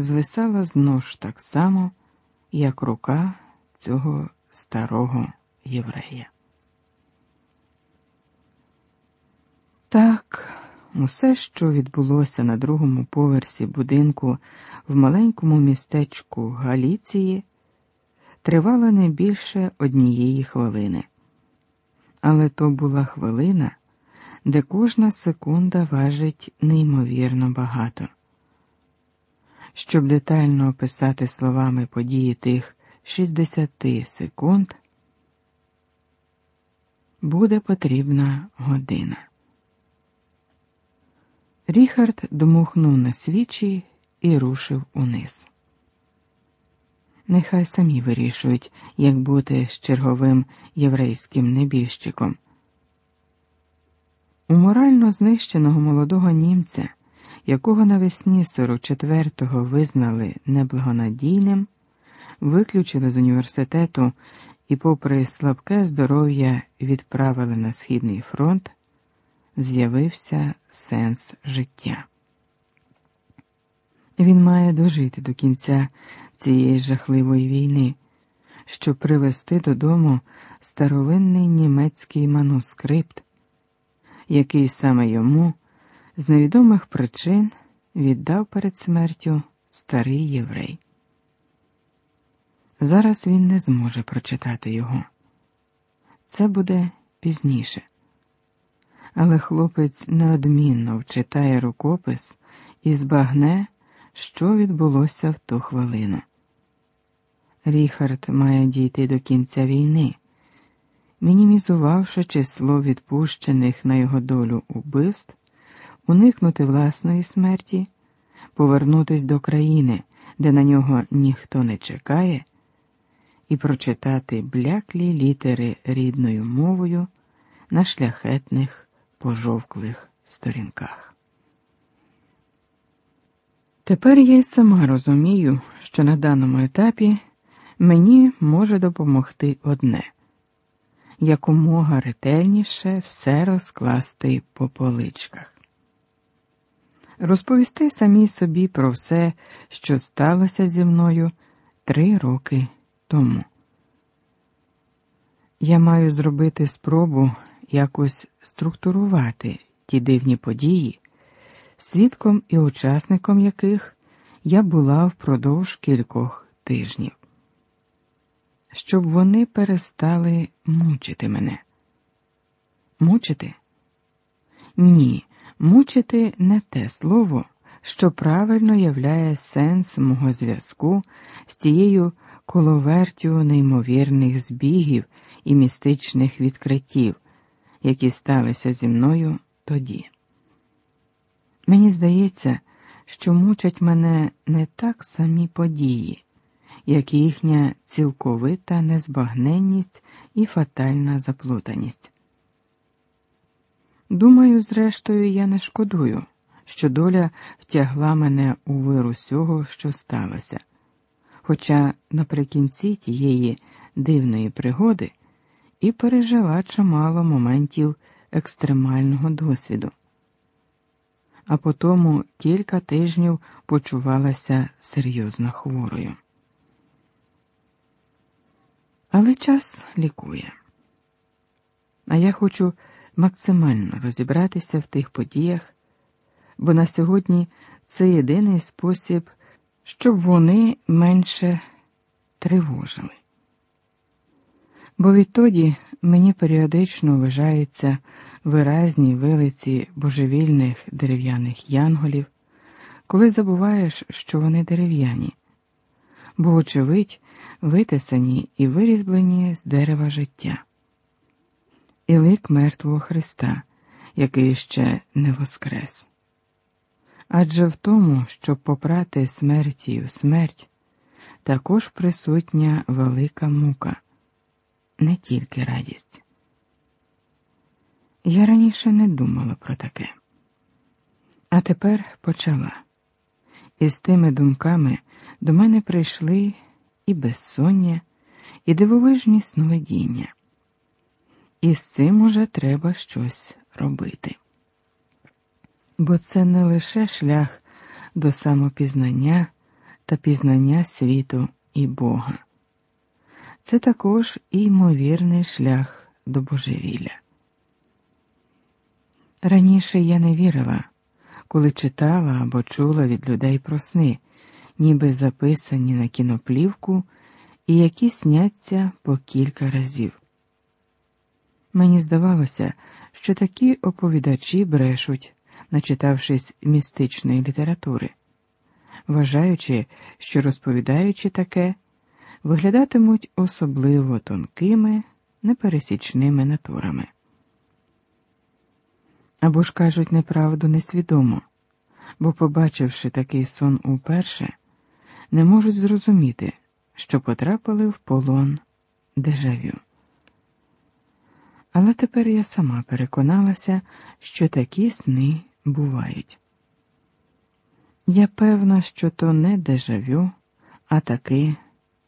звисала з нож так само, як рука цього старого єврея. Так, усе, що відбулося на другому поверсі будинку в маленькому містечку Галіції, тривало не більше однієї хвилини. Але то була хвилина, де кожна секунда важить неймовірно багато. Щоб детально описати словами події тих 60 секунд, буде потрібна година. Ріхард дмухнув на свічі і рушив униз. Нехай самі вирішують, як бути з черговим єврейським небіжчиком. У морально знищеного молодого німця, якого навесні 44-го визнали неблагонадійним, виключили з університету і, попри слабке здоров'я, відправили на Східний фронт, з'явився сенс життя. Він має дожити до кінця цієї жахливої війни, щоб привезти додому старовинний німецький манускрипт, який саме йому з невідомих причин віддав перед смертю старий єврей. Зараз він не зможе прочитати його. Це буде пізніше. Але хлопець неодмінно вчитає рукопис і збагне, що відбулося в ту хвилину. Ріхард має дійти до кінця війни, мінімізувавши число відпущених на його долю убивств, уникнути власної смерті, повернутись до країни, де на нього ніхто не чекає і прочитати бляклі літери рідною мовою на шляхетних пожовклих сторінках. Тепер я й сама розумію, що на даному етапі мені може допомогти одне якомога ретельніше все розкласти по поличках. Розповісти самій собі про все, що сталося зі мною три роки тому. Я маю зробити спробу якось структурувати ті дивні події, свідком і учасником яких я була впродовж кількох тижнів, щоб вони перестали мучити мене. Мучити? Ні, мучити не те слово, що правильно являє сенс мого зв'язку з тією коловертю неймовірних збігів і містичних відкриттів, які сталися зі мною тоді. Мені здається, що мучать мене не так самі події, як їхня цілковита незбагненність і фатальна заплутаність. Думаю, зрештою, я не шкодую, що доля втягла мене у вир усього, що сталося. Хоча наприкінці тієї дивної пригоди і пережила чимало моментів екстремального досвіду, а потому кілька тижнів почувалася серйозно хворою. Але час лікує. А я хочу максимально розібратися в тих подіях, бо на сьогодні це єдиний спосіб, щоб вони менше тривожили. Бо відтоді мені періодично вважаються виразні вилиці божевільних дерев'яних янголів, коли забуваєш, що вони дерев'яні, бо, очевидь, витисані і вирізблені з дерева життя, і лик мертвого Христа, який ще не воскрес. Адже в тому, щоб попрати смерті в смерть, також присутня велика мука, не тільки радість. Я раніше не думала про таке, а тепер почала. І з тими думками до мене прийшли і безсоння, і дивовижні сновидіння. І з цим уже треба щось робити. Бо це не лише шлях до самопізнання, та пізнання світу і Бога. Це також і ймовірний шлях до божевілля. Раніше я не вірила, коли читала або чула від людей про сни, ніби записані на кіноплівку і які сняться по кілька разів. Мені здавалося, що такі оповідачі брешуть, начитавшись містичної літератури, вважаючи, що розповідаючи таке, виглядатимуть особливо тонкими, непересічними натурами. Або ж кажуть неправду несвідомо, бо, побачивши такий сон уперше, не можуть зрозуміти, що потрапили в полон дежавю. Але тепер я сама переконалася, що такі сни бувають. Я певна, що то не дежавю, а таки